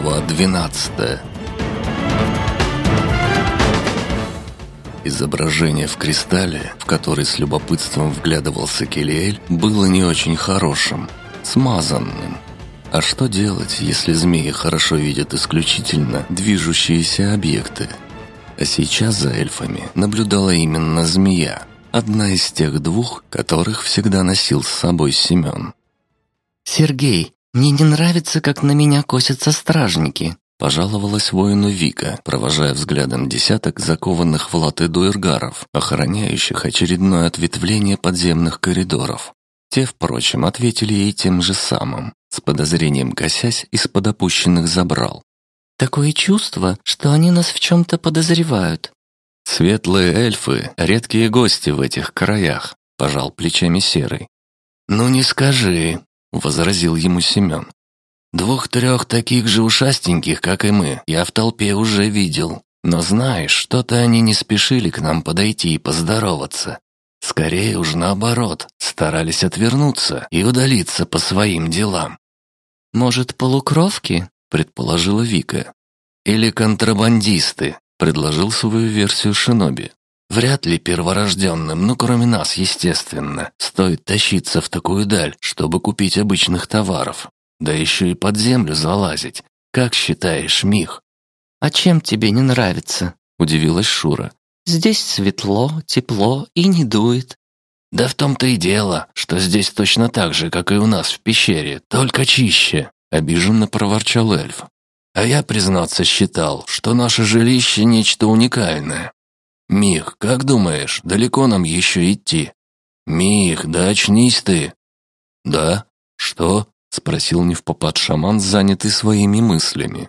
Глава 12 Изображение в кристалле, в который с любопытством вглядывался Келиэль, было не очень хорошим, смазанным. А что делать, если змеи хорошо видят исключительно движущиеся объекты? А сейчас за эльфами наблюдала именно змея, одна из тех двух, которых всегда носил с собой Семен. «Сергей, мне не нравится, как на меня косятся стражники», Пожаловалась воину Вика, провожая взглядом десяток закованных в латы дуэргаров, охраняющих очередное ответвление подземных коридоров. Те, впрочем, ответили ей тем же самым, с подозрением косясь из-под опущенных забрал. «Такое чувство, что они нас в чем-то подозревают». «Светлые эльфы — редкие гости в этих краях», — пожал плечами Серый. «Ну не скажи», — возразил ему Семен. Двух-трех таких же ушастеньких, как и мы, я в толпе уже видел. Но знаешь, что-то они не спешили к нам подойти и поздороваться. Скорее уж наоборот, старались отвернуться и удалиться по своим делам. «Может, полукровки?» — предположила Вика. «Или контрабандисты», — предложил свою версию Шиноби. «Вряд ли перворожденным, ну кроме нас, естественно, стоит тащиться в такую даль, чтобы купить обычных товаров. Да еще и под землю залазить. Как считаешь, Мих?» «А чем тебе не нравится?» — удивилась Шура. «Здесь светло, тепло и не дует». «Да в том-то и дело, что здесь точно так же, как и у нас в пещере, только чище», — обиженно проворчал эльф. «А я, признаться, считал, что наше жилище — нечто уникальное. Мих, как думаешь, далеко нам еще идти?» «Мих, да очнись ты!» «Да? Что?» — спросил невпопад шаман, занятый своими мыслями.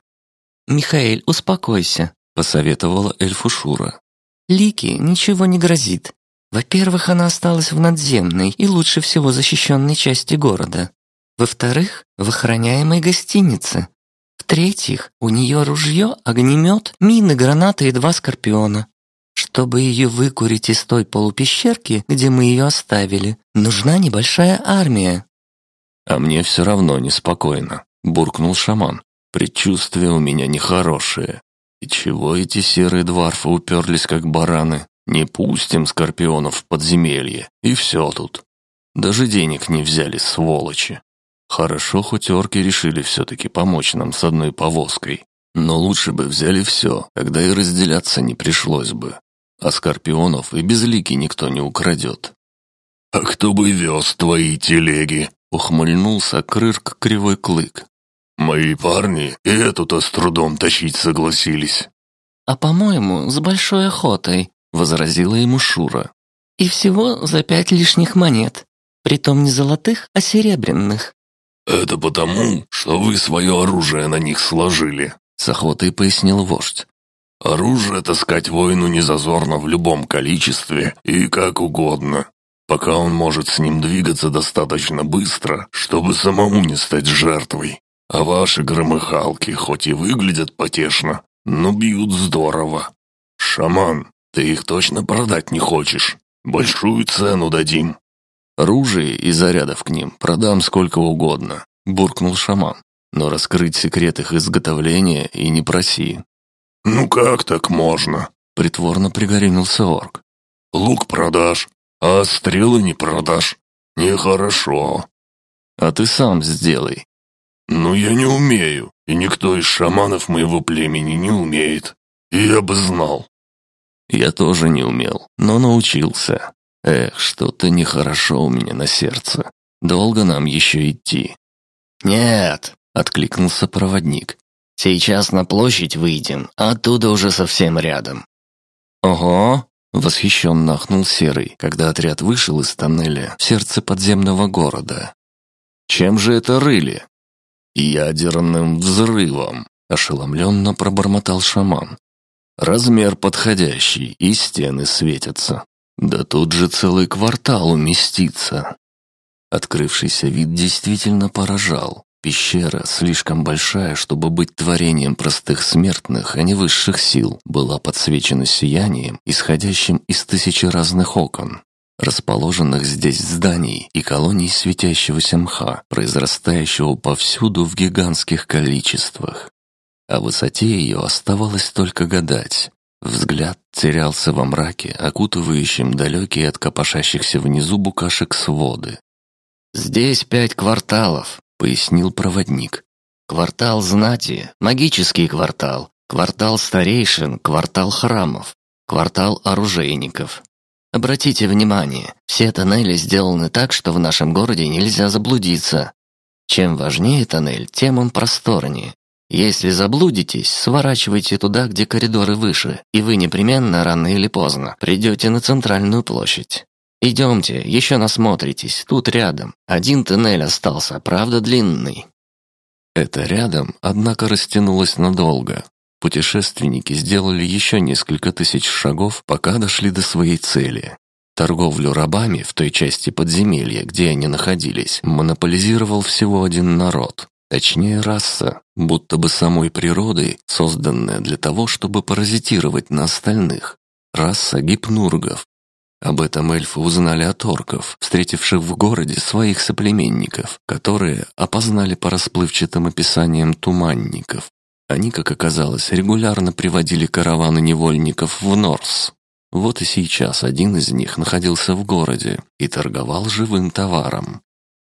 «Михаэль, успокойся», — посоветовала эльфу Шура. «Лике ничего не грозит. Во-первых, она осталась в надземной и лучше всего защищенной части города. Во-вторых, в охраняемой гостинице. В-третьих, у нее ружье, огнемет, мины, гранаты и два скорпиона. Чтобы ее выкурить из той полупещерки, где мы ее оставили, нужна небольшая армия. «А мне все равно неспокойно», — буркнул шаман. «Предчувствия у меня нехорошие. И чего эти серые дварфы уперлись, как бараны? Не пустим скорпионов в подземелье, и все тут. Даже денег не взяли, сволочи. Хорошо, хоть орки решили все-таки помочь нам с одной повозкой. Но лучше бы взяли все, тогда и разделяться не пришлось бы. А скорпионов и безлики никто не украдет». «А кто бы вез твои телеги?» Ухмыльнулся Крырк Кривой Клык. «Мои парни и эту-то с трудом тащить согласились». «А по-моему, с большой охотой», — возразила ему Шура. «И всего за пять лишних монет. Притом не золотых, а серебряных». «Это потому, что вы свое оружие на них сложили», — с охотой пояснил вождь. «Оружие таскать воину не зазорно в любом количестве и как угодно пока он может с ним двигаться достаточно быстро, чтобы самому не стать жертвой. А ваши громыхалки хоть и выглядят потешно, но бьют здорово. Шаман, ты их точно продать не хочешь? Большую цену дадим». «Оружие и зарядов к ним продам сколько угодно», — буркнул шаман. «Но раскрыть секрет их изготовления и не проси». «Ну как так можно?» — притворно пригорюнился орк. «Лук продашь, а стрелы не продашь. Нехорошо. А ты сам сделай. Ну, я не умею, и никто из шаманов моего племени не умеет. Я бы знал. Я тоже не умел, но научился. Эх, что-то нехорошо у меня на сердце. Долго нам еще идти. Нет, откликнулся проводник. Сейчас на площадь выйдем, а оттуда уже совсем рядом. Ого, Восхищенно ахнул Серый, когда отряд вышел из тоннеля в сердце подземного города. «Чем же это рыли?» «Ядерным взрывом», — ошеломленно пробормотал шаман. «Размер подходящий, и стены светятся. Да тут же целый квартал уместится». Открывшийся вид действительно поражал. Пещера, слишком большая, чтобы быть творением простых смертных, а не высших сил, была подсвечена сиянием, исходящим из тысячи разных окон, расположенных здесь зданий и колоний светящегося мха, произрастающего повсюду в гигантских количествах. О высоте ее оставалось только гадать. Взгляд терялся во мраке, окутывающем далекие от копошащихся внизу букашек своды. «Здесь пять кварталов», — пояснил проводник. «Квартал знати, магический квартал, квартал старейшин, квартал храмов, квартал оружейников. Обратите внимание, все тоннели сделаны так, что в нашем городе нельзя заблудиться. Чем важнее тоннель, тем он просторнее. Если заблудитесь, сворачивайте туда, где коридоры выше, и вы непременно, рано или поздно, придете на центральную площадь. Идемте, еще насмотритесь, тут рядом. Один тоннель остался, правда длинный. Это рядом, однако, растянулось надолго. Путешественники сделали еще несколько тысяч шагов, пока дошли до своей цели. Торговлю рабами в той части подземелья, где они находились, монополизировал всего один народ. Точнее, раса, будто бы самой природой, созданная для того, чтобы паразитировать на остальных. Раса гипнургов. Об этом эльфы узнали от орков, встретивших в городе своих соплеменников, которые опознали по расплывчатым описаниям туманников. Они, как оказалось, регулярно приводили караваны невольников в Норс. Вот и сейчас один из них находился в городе и торговал живым товаром.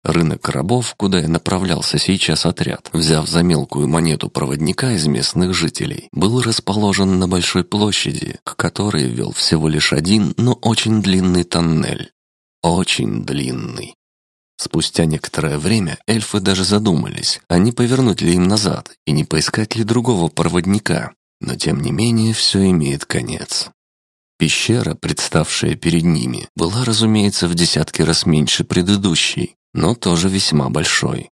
Рынок рабов, куда и направлялся сейчас отряд, взяв за мелкую монету проводника из местных жителей, был расположен на большой площади, к которой вел всего лишь один, но очень длинный тоннель. Очень длинный. Спустя некоторое время эльфы даже задумались, а не повернуть ли им назад и не поискать ли другого проводника. Но тем не менее все имеет конец. Пещера, представшая перед ними, была, разумеется, в десятки раз меньше предыдущей, но тоже весьма большой.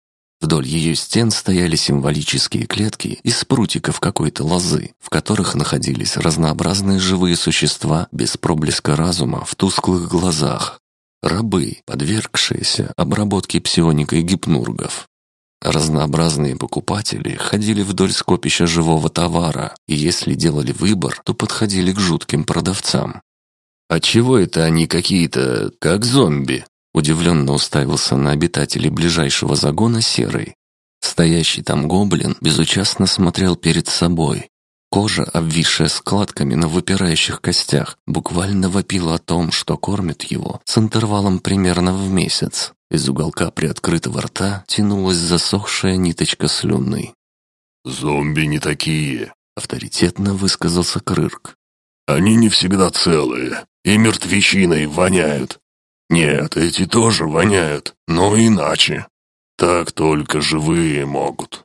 Вдоль ее стен стояли символические клетки из прутиков какой-то лозы, в которых находились разнообразные живые существа без проблеска разума в тусклых глазах. Рабы, подвергшиеся обработке псионикой гипнургов. Разнообразные покупатели ходили вдоль скопища живого товара, и если делали выбор, то подходили к жутким продавцам. «А чего это они какие-то, как зомби?» Удивленно уставился на обитателей ближайшего загона серый. Стоящий там гоблин безучастно смотрел перед собой. Кожа, обвисшая складками на выпирающих костях, буквально вопила о том, что кормит его с интервалом примерно в месяц. Из уголка приоткрытого рта тянулась засохшая ниточка слюны. «Зомби не такие», — авторитетно высказался Крырк. «Они не всегда целые и мертвечиной воняют. Нет, эти тоже воняют, но иначе. Так только живые могут.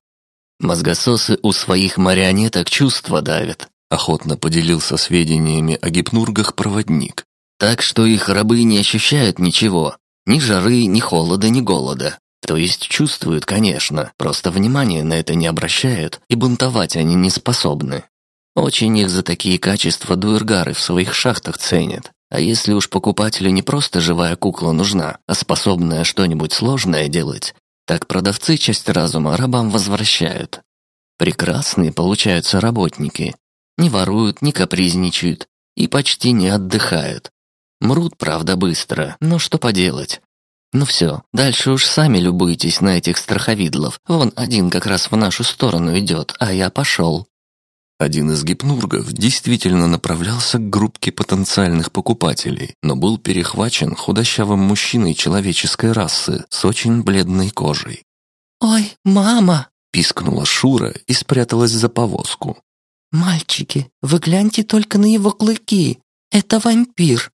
Мозгососы у своих марионеток чувства давят. Охотно поделился сведениями о гипнургах проводник. Так что их рабы не ощущают ничего. Ни жары, ни холода, ни голода. То есть чувствуют, конечно, просто внимания на это не обращают, и бунтовать они не способны. Очень их за такие качества дуэргары в своих шахтах ценят. А если уж покупателю не просто живая кукла нужна, а способная что-нибудь сложное делать, так продавцы часть разума рабам возвращают. Прекрасные получаются работники. Не воруют, не капризничают и почти не отдыхают. Мрут, правда, быстро, но что поделать. Ну все, дальше уж сами любуйтесь на этих страховидлов. Вон один как раз в нашу сторону идет, а я пошел. Один из гипнургов действительно направлялся к группке потенциальных покупателей, но был перехвачен худощавым мужчиной человеческой расы с очень бледной кожей. «Ой, мама!» – пискнула Шура и спряталась за повозку. «Мальчики, вы гляньте только на его клыки! Это вампир!»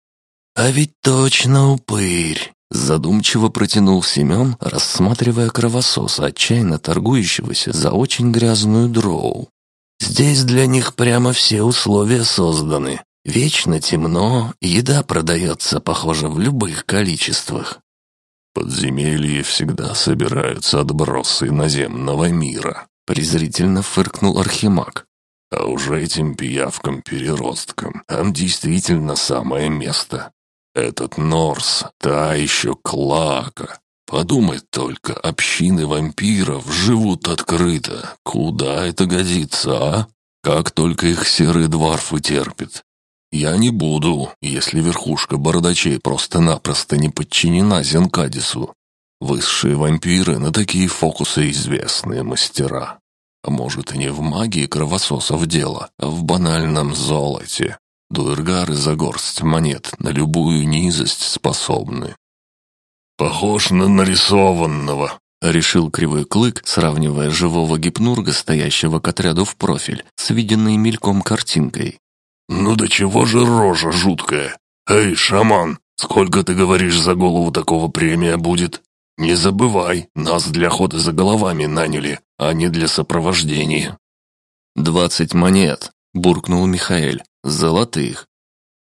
«А ведь точно упырь!» Задумчиво протянул Семен, рассматривая кровососа, отчаянно торгующегося за очень грязную дроу. Здесь для них прямо все условия созданы. Вечно темно, еда продается, похоже, в любых количествах. «Подземелье всегда собираются отбросы наземного мира», — презрительно фыркнул Архимаг. «А уже этим пиявкам-переросткам там действительно самое место. Этот Норс, та еще клака, Подумать только, общины вампиров живут открыто. Куда это годится, а? Как только их серый дворфы терпит. Я не буду, если верхушка бородачей просто-напросто не подчинена Зенкадису. Высшие вампиры на такие фокусы известные мастера. А может, и не в магии кровососов дело, а в банальном золоте. Дуэргары за горсть монет на любую низость способны. «Похож на нарисованного», — решил Кривой Клык, сравнивая живого гипнурга, стоящего к отряду в профиль, с виденной мельком картинкой. «Ну до чего же рожа жуткая? Эй, шаман, сколько ты говоришь за голову такого премия будет? Не забывай, нас для охоты за головами наняли, а не для сопровождения». «Двадцать монет», — буркнул Михаэль, — «золотых».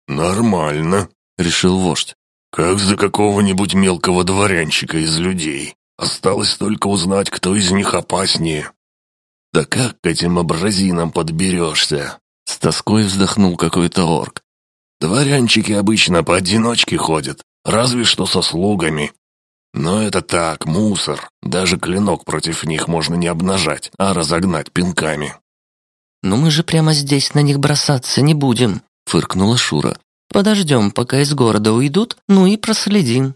«Нормально», — решил вождь. «Как за какого-нибудь мелкого дворянчика из людей. Осталось только узнать, кто из них опаснее». «Да как к этим абразинам подберешься?» С тоской вздохнул какой-то орк. «Дворянчики обычно поодиночке ходят, разве что со слугами. Но это так, мусор. Даже клинок против них можно не обнажать, а разогнать пинками». «Но мы же прямо здесь на них бросаться не будем», — фыркнула Шура. Подождем, пока из города уйдут, ну и проследим».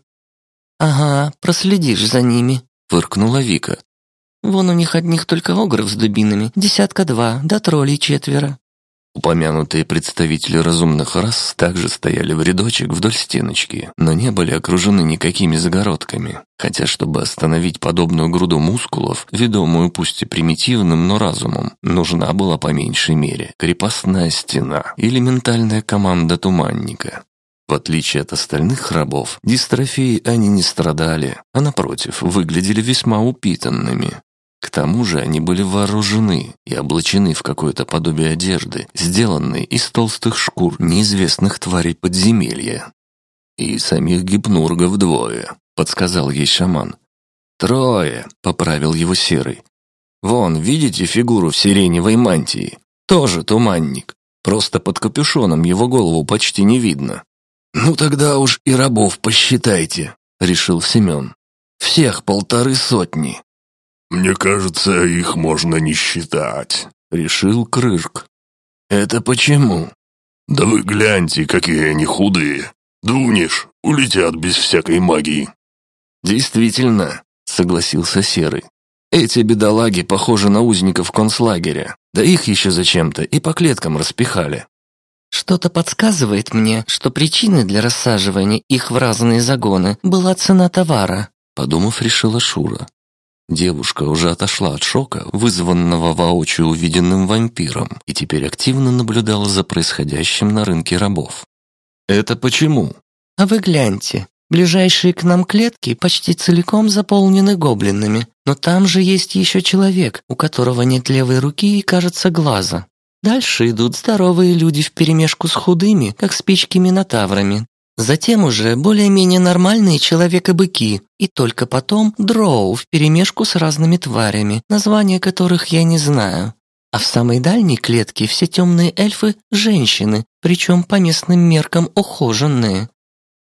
«Ага, проследишь за ними», — фыркнула Вика. «Вон у них одних только огров с дубинами, десятка два, да троллей четверо». Упомянутые представители разумных рас также стояли в рядочек вдоль стеночки, но не были окружены никакими загородками. Хотя, чтобы остановить подобную груду мускулов, ведомую пусть и примитивным, но разумом, нужна была по меньшей мере крепостная стена или ментальная команда туманника. В отличие от остальных рабов, дистрофией они не страдали, а напротив, выглядели весьма упитанными. К тому же они были вооружены и облачены в какое-то подобие одежды, сделанной из толстых шкур неизвестных тварей подземелья. «И самих гипнургов двое», — подсказал ей шаман. «Трое», — поправил его серый. «Вон, видите фигуру в сиреневой мантии? Тоже туманник. Просто под капюшоном его голову почти не видно». «Ну тогда уж и рабов посчитайте», — решил Семен. «Всех полторы сотни, «Мне кажется, их можно не считать», — решил Крырк. «Это почему?» «Да вы гляньте, какие они худые. Дунешь, улетят без всякой магии». «Действительно», — согласился Серый. «Эти бедолаги похожи на узников концлагеря. Да их еще зачем-то и по клеткам распихали». «Что-то подсказывает мне, что причиной для рассаживания их в разные загоны была цена товара», — подумав, решила Шура. Девушка уже отошла от шока, вызванного воочию увиденным вампиром, и теперь активно наблюдала за происходящим на рынке рабов. «Это почему?» «А вы гляньте, ближайшие к нам клетки почти целиком заполнены гоблинами, но там же есть еще человек, у которого нет левой руки и, кажется, глаза. Дальше идут здоровые люди вперемешку с худыми, как спички минотаврами, Затем уже более-менее нормальные человека-быки, и только потом дроу вперемешку с разными тварями, названия которых я не знаю. А в самой дальней клетке все темные эльфы – женщины, причем по местным меркам ухоженные.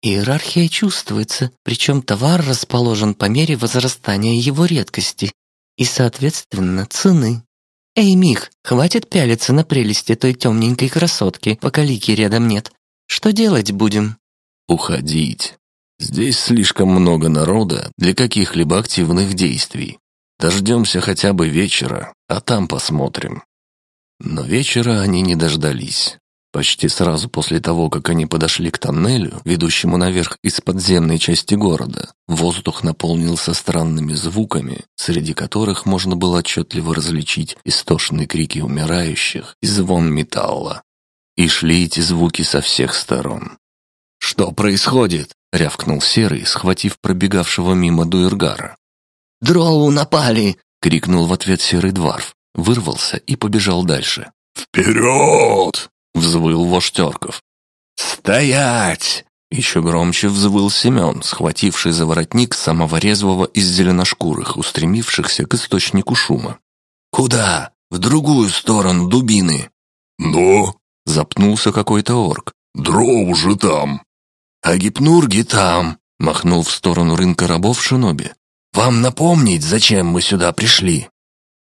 Иерархия чувствуется, причем товар расположен по мере возрастания его редкости и, соответственно, цены. Эй, Мих, хватит пялиться на прелести той темненькой красотки, пока лики рядом нет. Что делать будем? Уходить. Здесь слишком много народа для каких-либо активных действий. Дождемся хотя бы вечера, а там посмотрим. Но вечера они не дождались. Почти сразу после того, как они подошли к тоннелю, ведущему наверх из подземной части города, воздух наполнился странными звуками, среди которых можно было отчетливо различить истошные крики умирающих и звон металла. И шли эти звуки со всех сторон. «Что происходит?» — рявкнул Серый, схватив пробегавшего мимо Дуэргара. «Дроу напали!» — крикнул в ответ Серый Дварф, вырвался и побежал дальше. «Вперед!» — взвыл вождь орков. «Стоять!» Еще громче взвыл Семен, схвативший за воротник самого резвого из зеленошкурых, устремившихся к источнику шума. «Куда? В другую сторону дубины!» «Но...» — запнулся какой-то орк. «Дроу уже там!» «А гипнурги там!» — махнул в сторону рынка рабов Шиноби. «Вам напомнить, зачем мы сюда пришли?»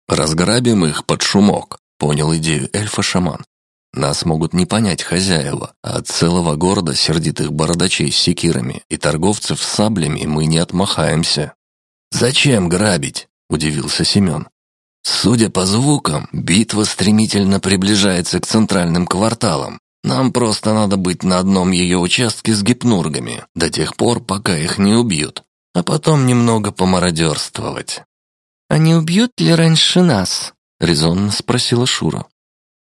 «Разграбим их под шумок», — понял идею эльфа-шаман. «Нас могут не понять хозяева, а от целого города сердитых бородачей с секирами и торговцев с саблями мы не отмахаемся». «Зачем грабить?» — удивился Семен. Судя по звукам, битва стремительно приближается к центральным кварталам. Нам просто надо быть на одном ее участке с гипнургами до тех пор, пока их не убьют, а потом немного помародерствовать». «А не убьют ли раньше нас?» — резонно спросила Шура.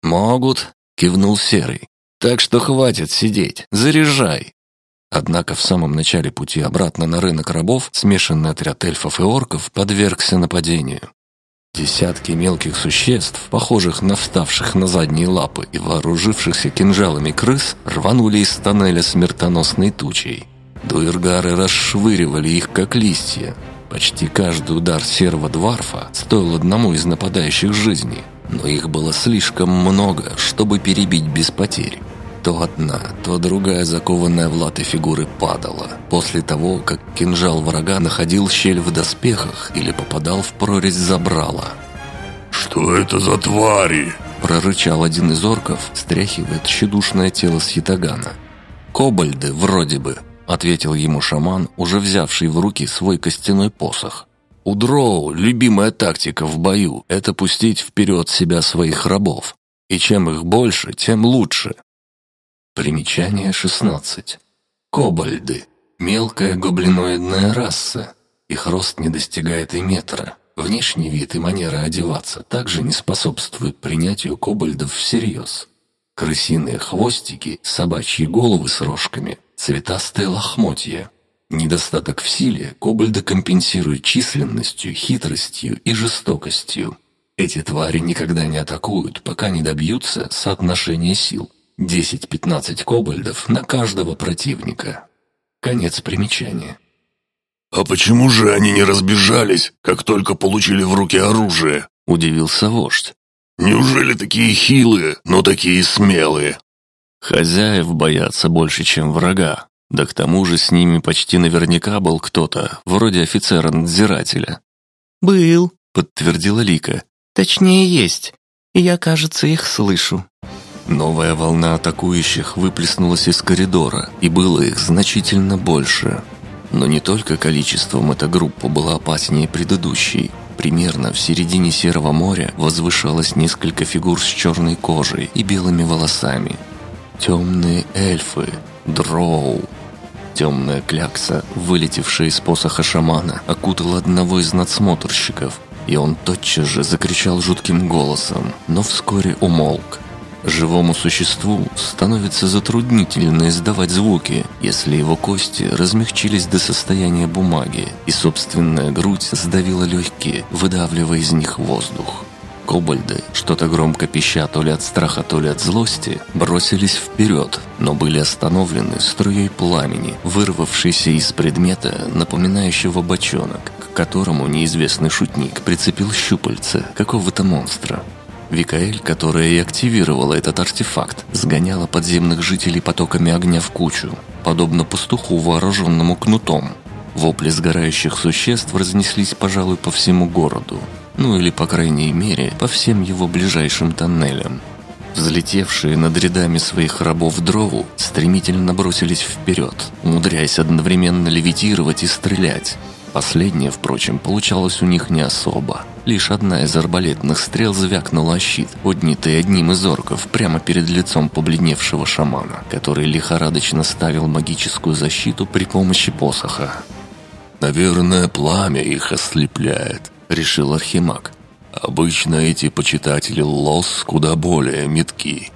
«Могут», — кивнул Серый. «Так что хватит сидеть, заряжай». Однако в самом начале пути обратно на рынок рабов смешанный отряд эльфов и орков подвергся нападению. Десятки мелких существ, похожих на вставших на задние лапы и вооружившихся кинжалами крыс, рванули из тоннеля смертоносной тучей. Дуэргары расшвыривали их, как листья. Почти каждый удар серого дварфа стоил одному из нападающих жизни, но их было слишком много, чтобы перебить без потерь. То одна, то другая закованная в латы фигуры падала, после того, как кинжал врага находил щель в доспехах или попадал в прорезь забрала. «Что это за твари?» – прорычал один из орков, стряхивая тщедушное тело с ятагана. «Кобальды, вроде бы», – ответил ему шаман, уже взявший в руки свой костяной посох. «У дроу любимая тактика в бою – это пустить вперед себя своих рабов. И чем их больше, тем лучше. Примечание 16. Кобальды. Мелкая гоблиноидная раса. Их рост не достигает и метра. Внешний вид и манера одеваться также не способствуют принятию кобальдов всерьез. Крысиные хвостики, собачьи головы с рожками, цветастые лохмотья. Недостаток в силе кобальды компенсируют численностью, хитростью и жестокостью. Эти твари никогда не атакуют, пока не добьются соотношения сил. 10-15 кобальдов на каждого противника. Конец примечания. «А почему же они не разбежались, как только получили в руки оружие?» – удивился вождь. «Неужели такие хилые, но такие смелые?» «Хозяев боятся больше, чем врага. Да к тому же с ними почти наверняка был кто-то, вроде офицера-надзирателя». «Был», — подтвердила Лика. «Точнее, есть. И я, кажется, их слышу». Новая волна атакующих выплеснулась из коридора, и было их значительно больше. Но не только количеством эта группа была опаснее предыдущей. Примерно в середине Серого моря возвышалось несколько фигур с черной кожей и белыми волосами. Темные эльфы, дроу. Темная клякса, вылетевшая из посоха шамана, окутала одного из надсмотрщиков, и он тотчас же закричал жутким голосом, но вскоре умолк. Живому существу становится затруднительно издавать звуки, если его кости размягчились до состояния бумаги, и собственная грудь сдавила легкие, выдавливая из них воздух. Кобальды, что-то громко пища то ли от страха, то ли от злости, бросились вперед, но были остановлены струей пламени, вырвавшейся из предмета, напоминающего бочонок, к которому неизвестный шутник прицепил щупальца какого-то монстра. Викаэль, которая и активировала этот артефакт, сгоняла подземных жителей потоками огня в кучу, подобно пастуху, вооруженному кнутом. Вопли сгорающих существ разнеслись, пожалуй, по всему городу, ну или, по крайней мере, по всем его ближайшим тоннелям. Взлетевшие над рядами своих рабов дрову стремительно бросились вперед, умудряясь одновременно левитировать и стрелять. Последнее, впрочем, получалось у них не особо. Лишь одна из арбалетных стрел звякнула щит, поднятый одним из орков прямо перед лицом побледневшего шамана, который лихорадочно ставил магическую защиту при помощи посоха. «Наверное, пламя их ослепляет», — решил Архимаг. «Обычно эти почитатели лос куда более метки».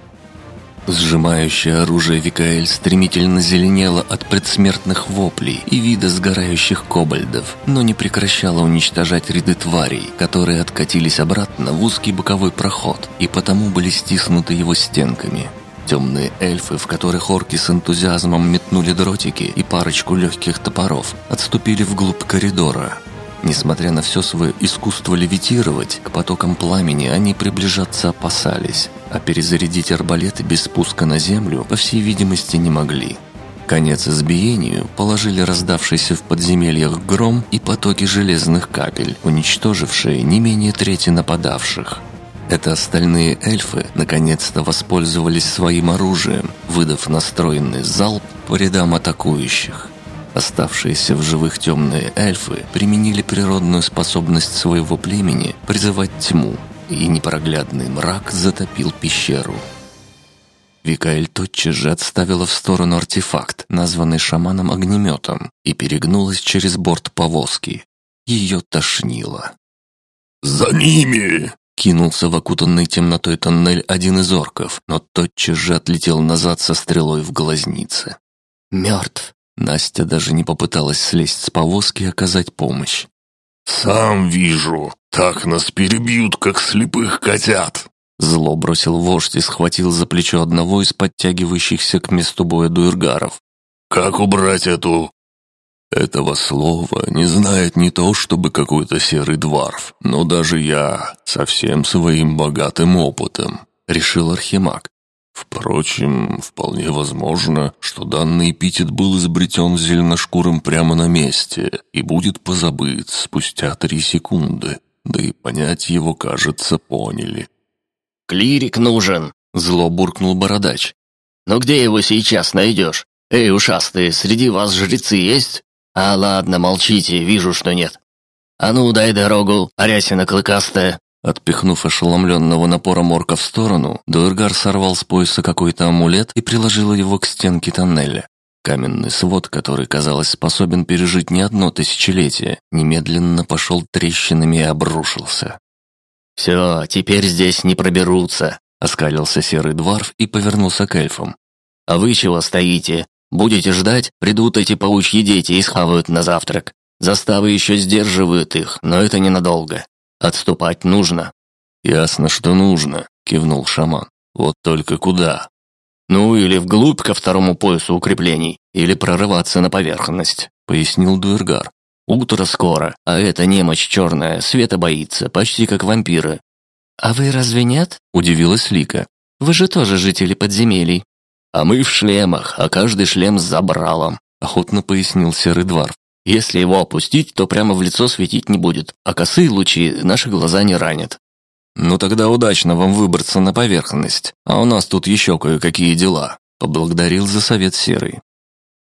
Сжимающее оружие Викаэль стремительно зеленело от предсмертных воплей и вида сгорающих кобальдов, но не прекращало уничтожать ряды тварей, которые откатились обратно в узкий боковой проход и потому были стиснуты его стенками. Темные эльфы, в которых орки с энтузиазмом метнули дротики и парочку легких топоров, отступили вглубь коридора, Несмотря на все свое искусство левитировать, к потокам пламени они приближаться опасались, а перезарядить арбалеты без спуска на землю, по всей видимости, не могли. Конец избиению положили раздавшийся в подземельях гром и потоки железных капель, уничтожившие не менее трети нападавших. Это остальные эльфы наконец-то воспользовались своим оружием, выдав настроенный залп по рядам атакующих. Оставшиеся в живых темные эльфы применили природную способность своего племени призывать тьму, и непроглядный мрак затопил пещеру. Викаэль тотчас же отставила в сторону артефакт, названный шаманом огнеметом, и перегнулась через борт повозки. Ее тошнило. «За ними!» Кинулся в окутанный темнотой тоннель один из орков, но тотчас же отлетел назад со стрелой в глазнице. «Мертв!» Настя даже не попыталась слезть с повозки и оказать помощь. «Сам вижу, так нас перебьют, как слепых котят!» Зло бросил вождь и схватил за плечо одного из подтягивающихся к месту боя дуэргаров. «Как убрать эту...» Этого слова не знает не то чтобы какой-то серый дворф, но даже я со всем своим богатым опытом, решил Архимаг. Впрочем, вполне возможно, что данный эпитет был изобретен зеленошкурым прямо на месте и будет позабыт спустя три секунды, да и понять его, кажется, поняли. «Клирик нужен!» — зло буркнул бородач. «Но где его сейчас найдешь? Эй, ушастые, среди вас жрецы есть?» «А ладно, молчите, вижу, что нет. А ну, дай дорогу, арясина клыкастая!» Отпихнув ошеломленного напором орка в сторону, Дуэргар сорвал с пояса какой-то амулет и приложил его к стенке тоннеля. Каменный свод, который, казалось, способен пережить не одно тысячелетие, немедленно пошел трещинами и обрушился. «Все, теперь здесь не проберутся», — оскалился серый дворф и повернулся к эльфам. «А вы чего стоите? Будете ждать, придут эти паучьи дети и схавают на завтрак. Заставы еще сдерживают их, но это ненадолго. Отступать нужно». «Ясно, что нужно», — кивнул шаман. «Вот только куда?» «Ну, или вглубь ко второму поясу укреплений, или прорываться на поверхность», — пояснил Дуэргар. Утро скоро, а эта немочь черная, света боится, почти как вампиры». «А вы разве нет?» – удивилась Лика. «Вы же тоже жители подземелий». «А мы в шлемах, а каждый шлем с забралом», – охотно пояснил Серый Дварф. «Если его опустить, то прямо в лицо светить не будет, а косые лучи наши глаза не ранят». «Ну тогда удачно вам выбраться на поверхность, а у нас тут еще кое-какие дела», – поблагодарил за совет Серый.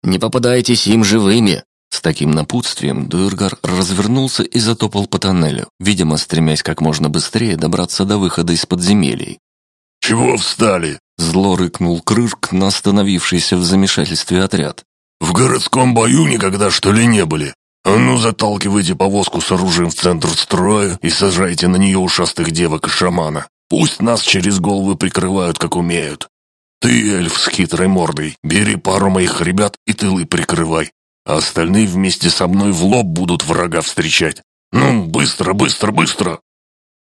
«Не попадайтесь им живыми», с таким напутствием Дуэргар развернулся и затопал по тоннелю, видимо, стремясь как можно быстрее добраться до выхода из подземелий. «Чего встали?» – зло рыкнул Крырк на остановившийся в замешательстве отряд. «В городском бою никогда, что ли, не были? А ну, заталкивайте повозку с оружием в центр строя и сажайте на нее ушастых девок и шамана. Пусть нас через головы прикрывают, как умеют. Ты, эльф с хитрой мордой, бери пару моих ребят и тылы прикрывай а остальные вместе со мной в лоб будут врага встречать. Ну, быстро, быстро, быстро!»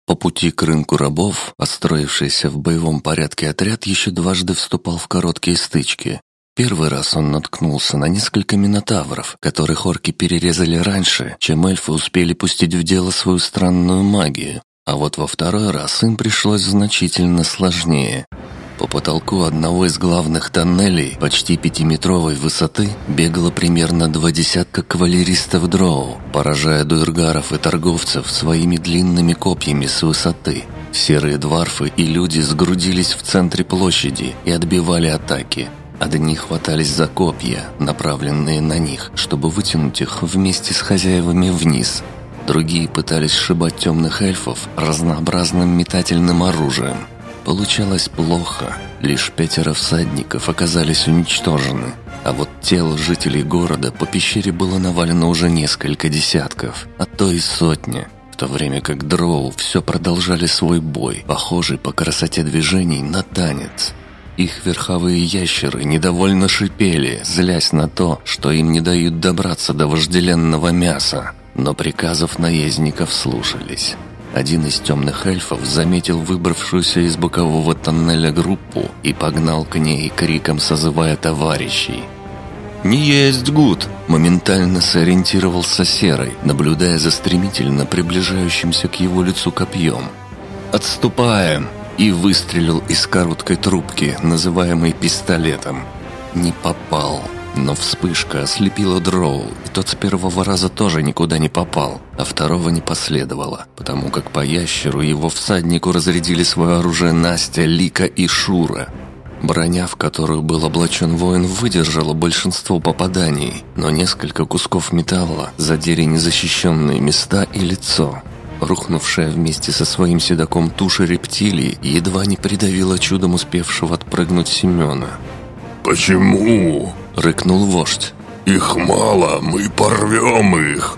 По пути к рынку рабов, отстроившийся в боевом порядке отряд еще дважды вступал в короткие стычки. Первый раз он наткнулся на несколько минотавров, которых орки перерезали раньше, чем эльфы успели пустить в дело свою странную магию. А вот во второй раз им пришлось значительно сложнее – по потолку одного из главных тоннелей, почти пятиметровой высоты, бегало примерно два десятка кавалеристов дроу, поражая дуэргаров и торговцев своими длинными копьями с высоты. Серые дварфы и люди сгрудились в центре площади и отбивали атаки. Одни хватались за копья, направленные на них, чтобы вытянуть их вместе с хозяевами вниз. Другие пытались сшибать темных эльфов разнообразным метательным оружием – Получалось плохо. Лишь пятеро всадников оказались уничтожены. А вот тел жителей города по пещере было навалено уже несколько десятков, а то и сотня. В то время как дроу все продолжали свой бой, похожий по красоте движений на танец. Их верховые ящеры недовольно шипели, злясь на то, что им не дают добраться до вожделенного мяса, но приказов наездников слушались. Один из темных эльфов заметил выбравшуюся из бокового тоннеля группу и погнал к ней, криком созывая товарищей. «Не есть гуд!» – моментально сориентировался Серый, наблюдая за стремительно приближающимся к его лицу копьем. «Отступаем!» И выстрелил из короткой трубки, называемой пистолетом. Не попал. Но вспышка ослепила дроу, и тот с первого раза тоже никуда не попал, а второго не последовало, потому как по ящеру его всаднику разрядили свое оружие Настя, Лика и Шура. Броня, в которую был облачен воин, выдержала большинство попаданий, но несколько кусков металла задели незащищенные места и лицо. Рухнувшая вместе со своим седаком туша рептилии едва не придавила чудом успевшего отпрыгнуть Семена. «Почему?» — рыкнул вождь. «Их мало, мы порвем их!»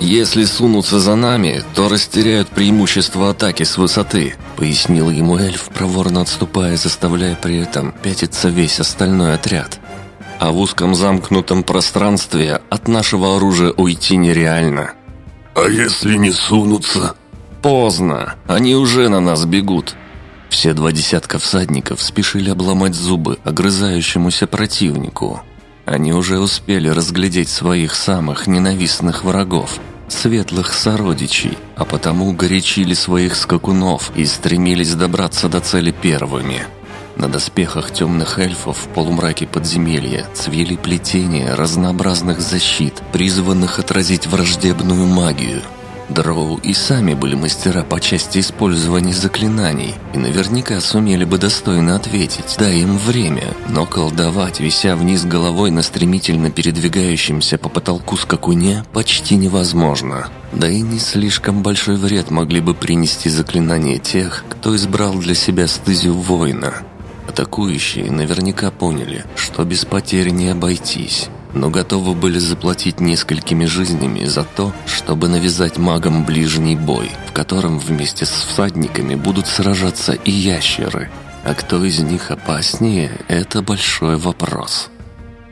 «Если сунутся за нами, то растеряют преимущество атаки с высоты», пояснил ему эльф, проворно отступая, заставляя при этом пятиться весь остальной отряд. «А в узком замкнутом пространстве от нашего оружия уйти нереально». «А если не сунутся?» «Поздно, они уже на нас бегут». Все два десятка всадников спешили обломать зубы огрызающемуся противнику. Они уже успели разглядеть своих самых ненавистных врагов, светлых сородичей, а потому горячили своих скакунов и стремились добраться до цели первыми. На доспехах темных эльфов в полумраке подземелья цвели плетения разнообразных защит, призванных отразить враждебную магию – Дроу и сами были мастера по части использования заклинаний и наверняка сумели бы достойно ответить, дай им время, но колдовать, вися вниз головой на стремительно передвигающемся по потолку скакуне, почти невозможно. Да и не слишком большой вред могли бы принести заклинания тех, кто избрал для себя стезю воина. Атакующие наверняка поняли, что без потери не обойтись но готовы были заплатить несколькими жизнями за то, чтобы навязать магам ближний бой, в котором вместе с всадниками будут сражаться и ящеры. А кто из них опаснее – это большой вопрос.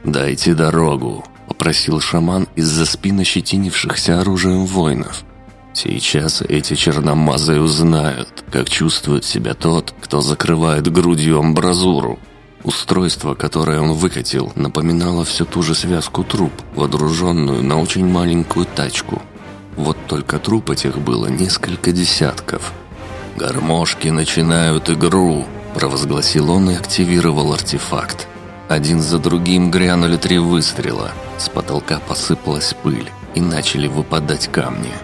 «Дайте дорогу», – попросил шаман из-за спины щетинившихся оружием воинов. Сейчас эти черномазы узнают, как чувствует себя тот, кто закрывает грудью амбразуру. Устройство, которое он выкатил, напоминало всю ту же связку труб, водруженную на очень маленькую тачку. Вот только труб этих было несколько десятков. «Гармошки начинают игру», – провозгласил он и активировал артефакт. Один за другим грянули три выстрела. С потолка посыпалась пыль, и начали выпадать камни.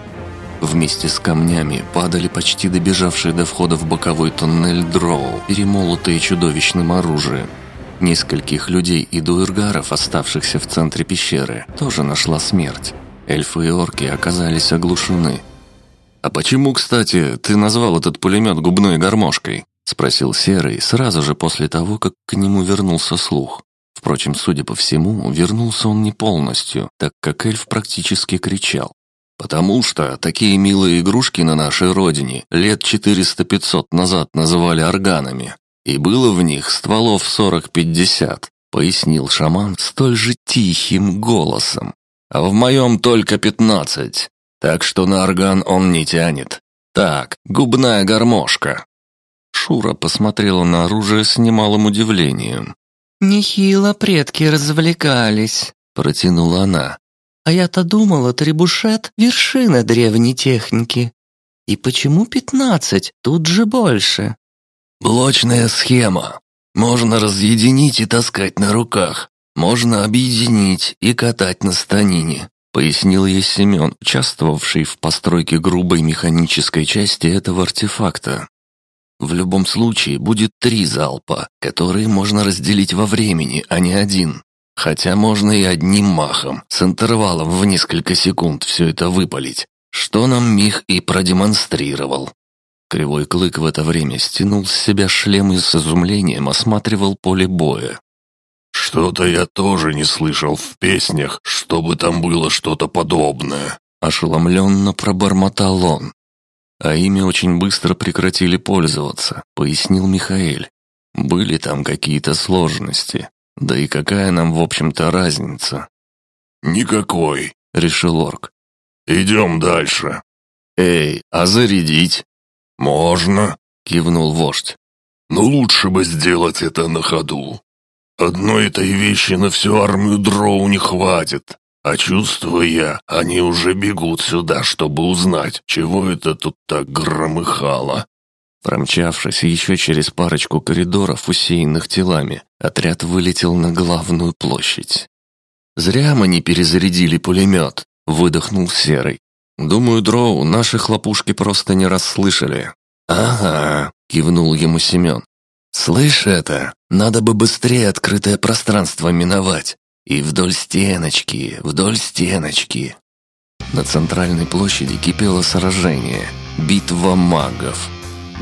Вместе с камнями падали почти добежавшие до входа в боковой туннель дроу, перемолотые чудовищным оружием. Нескольких людей и дуэргаров, оставшихся в центре пещеры, тоже нашла смерть. Эльфы и орки оказались оглушены. «А почему, кстати, ты назвал этот пулемет губной гармошкой?» – спросил Серый сразу же после того, как к нему вернулся слух. Впрочем, судя по всему, вернулся он не полностью, так как эльф практически кричал. Потому что такие милые игрушки на нашей родине лет 400-500 назад называли органами, и было в них стволов 40-50, пояснил шаман столь же тихим голосом. А в моем только 15, так что на орган он не тянет. Так, губная гармошка. Шура посмотрела на оружие с немалым удивлением. «Нехило предки развлекались», — протянула она. А я-то думала, требушет — вершина древней техники. И почему пятнадцать? Тут же больше. Блочная схема. Можно разъединить и таскать на руках. Можно объединить и катать на станине, пояснил ей Семен, участвовавший в постройке грубой механической части этого артефакта. В любом случае будет три залпа, которые можно разделить во времени, а не один. Хотя можно и одним махом, с интервалом в несколько секунд все это выпалить, что нам Мих и продемонстрировал. Кривой клык в это время стянул с себя шлем и с изумлением осматривал поле боя. «Что-то я тоже не слышал в песнях, чтобы там было что-то подобное», ошеломленно пробормотал он. А ими очень быстро прекратили пользоваться, пояснил Михаэль. Были там какие-то сложности, да и какая нам, в общем-то, разница? Никакой, решил орк. Идем дальше. Эй, а зарядить? Можно, кивнул вождь. Но лучше бы сделать это на ходу. Одной этой вещи на всю армию дроу не хватит. А чувствую я, они уже бегут сюда, чтобы узнать, чего это тут так громыхало. Промчавшись еще через парочку коридоров, усеянных телами, отряд вылетел на главную площадь. «Зря мы не перезарядили пулемет», — выдохнул Серый. «Думаю, Дроу, наши хлопушки просто не расслышали». «Ага», — кивнул ему Семен. «Слышь это, надо бы быстрее открытое пространство миновать. И вдоль стеночки, вдоль стеночки». На центральной площади кипело сражение. Битва магов.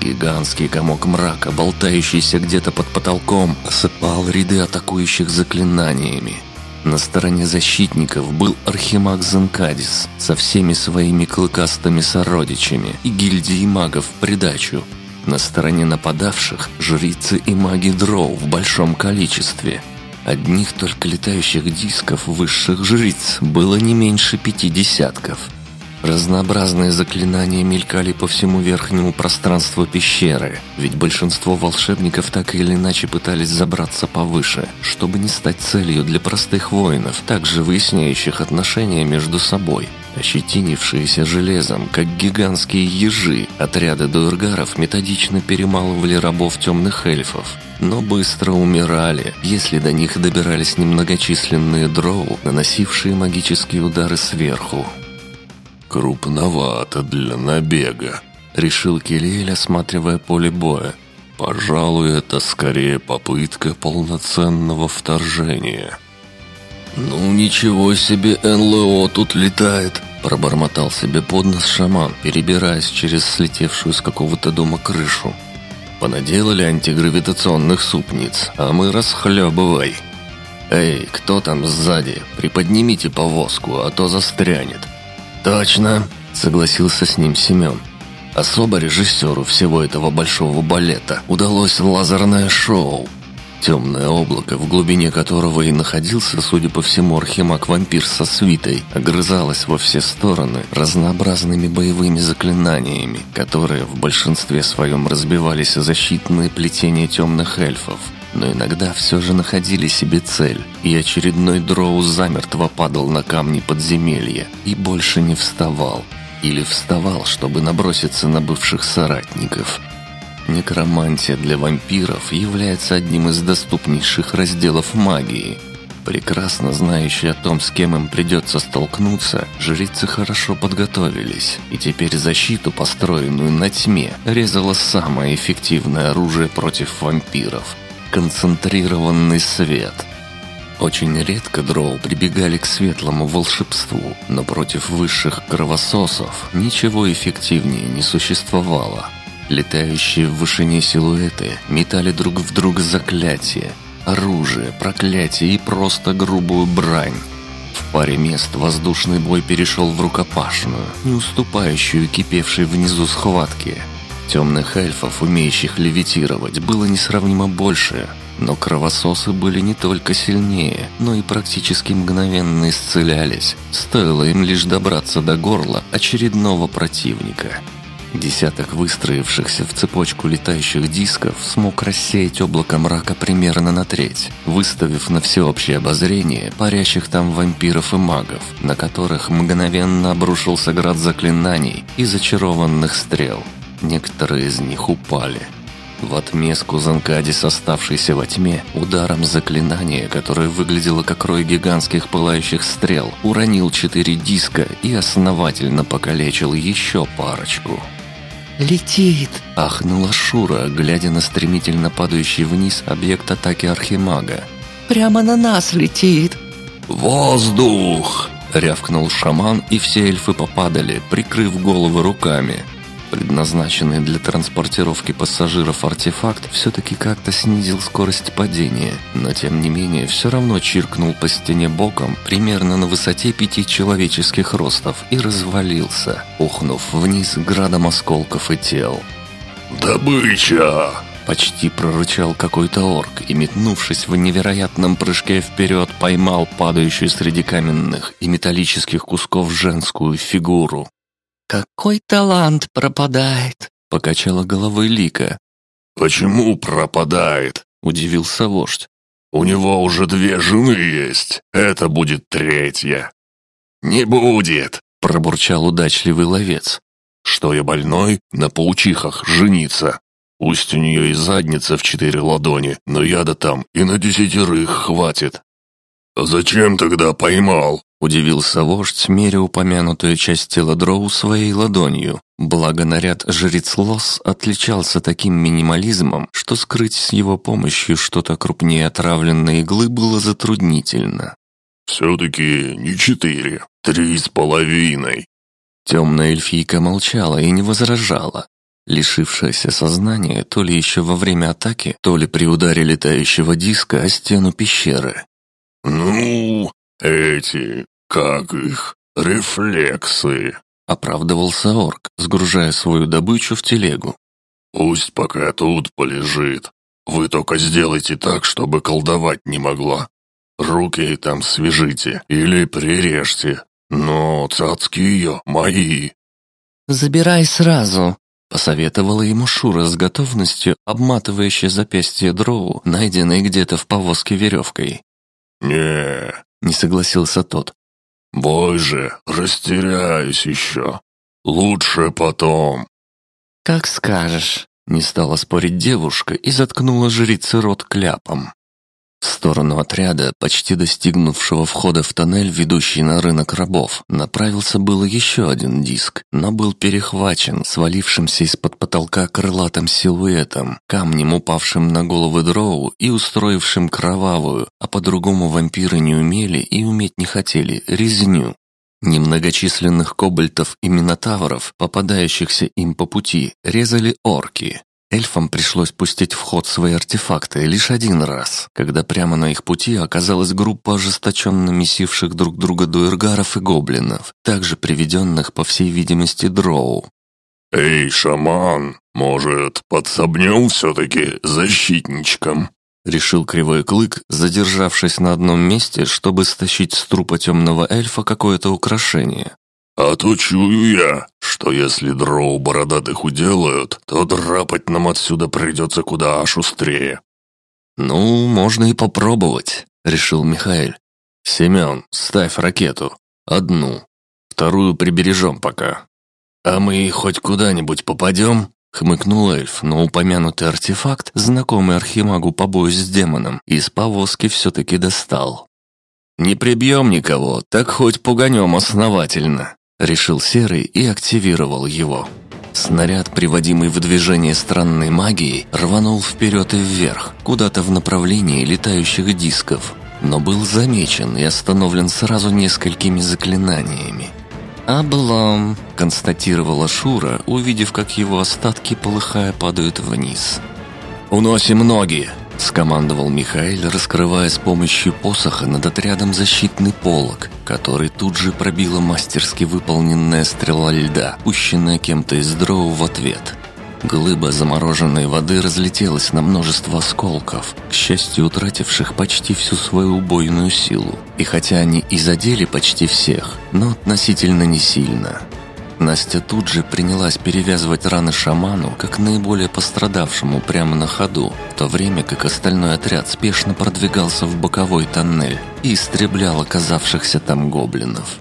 Гигантский комок мрака, болтающийся где-то под потолком, осыпал ряды атакующих заклинаниями. На стороне защитников был Архимаг Зенкадис со всеми своими клыкастыми сородичами и гильдией магов в придачу. На стороне нападавших – жрицы и маги дроу в большом количестве. Одних только летающих дисков высших жриц было не меньше пяти десятков – Разнообразные заклинания мелькали по всему верхнему пространству пещеры, ведь большинство волшебников так или иначе пытались забраться повыше, чтобы не стать целью для простых воинов, также выясняющих отношения между собой. Ощетинившиеся железом, как гигантские ежи, отряды дуэргаров методично перемалывали рабов темных эльфов, но быстро умирали, если до них добирались немногочисленные дроу, наносившие магические удары сверху. «Крупновато для набега», — решил Келиэль, осматривая поле боя. «Пожалуй, это скорее попытка полноценного вторжения». «Ну ничего себе НЛО тут летает!» Пробормотал себе под нос шаман, перебираясь через слетевшую с какого-то дома крышу. Понаделали антигравитационных супниц, а мы расхлебывай. «Эй, кто там сзади? Приподнимите повозку, а то застрянет». «Точно», — согласился с ним Семен. Особо режиссеру всего этого большого балета удалось лазерное шоу. Темное облако, в глубине которого и находился, судя по всему, архимаг-вампир со свитой, огрызалось во все стороны разнообразными боевыми заклинаниями, которые в большинстве своем разбивались о защитные плетения темных эльфов но иногда все же находили себе цель, и очередной дроу замертво падал на камни подземелья и больше не вставал. Или вставал, чтобы наброситься на бывших соратников. Некромантия для вампиров является одним из доступнейших разделов магии. Прекрасно знающие о том, с кем им придется столкнуться, жрицы хорошо подготовились, и теперь защиту, построенную на тьме, резало самое эффективное оружие против вампиров – концентрированный свет. Очень редко дроу прибегали к светлому волшебству, но против высших кровососов ничего эффективнее не существовало. Летающие в вышине силуэты метали друг в друга заклятия, оружие, проклятие и просто грубую брань. В паре мест воздушный бой перешел в рукопашную, не уступающую кипевшей внизу схватке – Темных эльфов, умеющих левитировать, было несравнимо больше, но кровососы были не только сильнее, но и практически мгновенно исцелялись, стоило им лишь добраться до горла очередного противника. Десяток выстроившихся в цепочку летающих дисков смог рассеять облако мрака примерно на треть, выставив на всеобщее обозрение парящих там вампиров и магов, на которых мгновенно обрушился град заклинаний и зачарованных стрел – Некоторые из них упали. В отместку Занкадис, оставшийся во тьме, ударом заклинания, которое выглядело как рой гигантских пылающих стрел, уронил четыре диска и основательно покалечил еще парочку. «Летит!» – ахнула Шура, глядя на стремительно падающий вниз объект атаки Архимага. «Прямо на нас летит!» «Воздух!» – рявкнул шаман, и все эльфы попадали, прикрыв головы руками – Предназначенный для транспортировки пассажиров артефакт все-таки как-то снизил скорость падения, но тем не менее все равно чиркнул по стене боком примерно на высоте пяти человеческих ростов и развалился, ухнув вниз градом осколков и тел. «Добыча!» Почти прорычал какой-то орк и, метнувшись в невероятном прыжке вперед, поймал падающую среди каменных и металлических кусков женскую фигуру. «Какой талант пропадает!» — покачала головой Лика. «Почему пропадает?» — удивился вождь. «У него уже две жены есть, это будет третья». «Не будет!» — пробурчал удачливый ловец. «Что я больной? На паучихах жениться. Пусть у нее и задница в четыре ладони, но яда там и на десятерых хватит». «Зачем тогда поймал?» Удивился вождь, меря упомянутую часть тела дроу своей ладонью. Благо наряд жрец Лос отличался таким минимализмом, что скрыть с его помощью что-то крупнее отравленной иглы было затруднительно. «Все-таки не четыре, три с половиной». Темная эльфийка молчала и не возражала, лишившаяся сознания то ли еще во время атаки, то ли при ударе летающего диска о стену пещеры. «Ну, эти, как их, рефлексы», — оправдывался орк, сгружая свою добычу в телегу. «Пусть пока тут полежит. Вы только сделайте так, чтобы колдовать не могла. Руки там свяжите или прирежьте. Но цацки ее мои». «Забирай сразу», Посоветовала ему Шура с готовностью, обматывающая запястье дроу, найденной где-то в повозке веревкой. «Не», — не согласился тот. «Бой же, растеряюсь еще. Лучше потом». «Как скажешь», — не стала спорить девушка и заткнула жрице рот кляпом. В сторону отряда, почти достигнувшего входа в тоннель, ведущий на рынок рабов, направился было еще один диск, но был перехвачен свалившимся из-под потолка крылатым силуэтом, камнем, упавшим на головы дроу и устроившим кровавую, а по-другому вампиры не умели и уметь не хотели, резню. Немногочисленных кобальтов и минотавров, попадающихся им по пути, резали орки, Эльфам пришлось пустить в ход свои артефакты лишь один раз, когда прямо на их пути оказалась группа ожесточенно месивших друг друга дуэргаров и гоблинов, также приведенных, по всей видимости, дроу. «Эй, шаман, может, подсобнем все-таки защитничком?» Решил Кривой Клык, задержавшись на одном месте, чтобы стащить с трупа темного эльфа какое-то украшение. А то чую я, что если дроу бородатых уделают, то драпать нам отсюда придется куда шустрее». «Ну, можно и попробовать», — решил Михаил. «Семен, ставь ракету. Одну. Вторую прибережем пока». «А мы хоть куда-нибудь попадем?» — хмыкнул эльф, но упомянутый артефакт, знакомый архимагу по бою с демоном, из повозки все-таки достал. «Не прибьем никого, так хоть пуганем основательно», Решил Серый и активировал его. Снаряд, приводимый в движение странной магией, рванул вперед и вверх, куда-то в направлении летающих дисков, но был замечен и остановлен сразу несколькими заклинаниями. «Облом», — констатировала Шура, увидев, как его остатки, полыхая, падают вниз. «Уносим ноги!» Скомандовал Михаил, раскрывая с помощью посоха над отрядом защитный полог, который тут же пробила мастерски выполненная стрела льда, пущенная кем-то из дроу в ответ. Глыба замороженной воды разлетелась на множество осколков, к счастью, утративших почти всю свою убойную силу. И хотя они и задели почти всех, но относительно не сильно – Настя тут же принялась перевязывать раны шаману, как наиболее пострадавшему прямо на ходу, в то время как остальной отряд спешно продвигался в боковой тоннель и истреблял оказавшихся там гоблинов.